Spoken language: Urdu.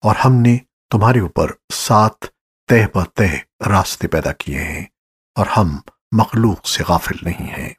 اور ہم نے تمہارے اوپر سات تہ بہ تہ راستے پیدا کیے ہیں اور ہم مخلوق سے غافل نہیں ہیں۔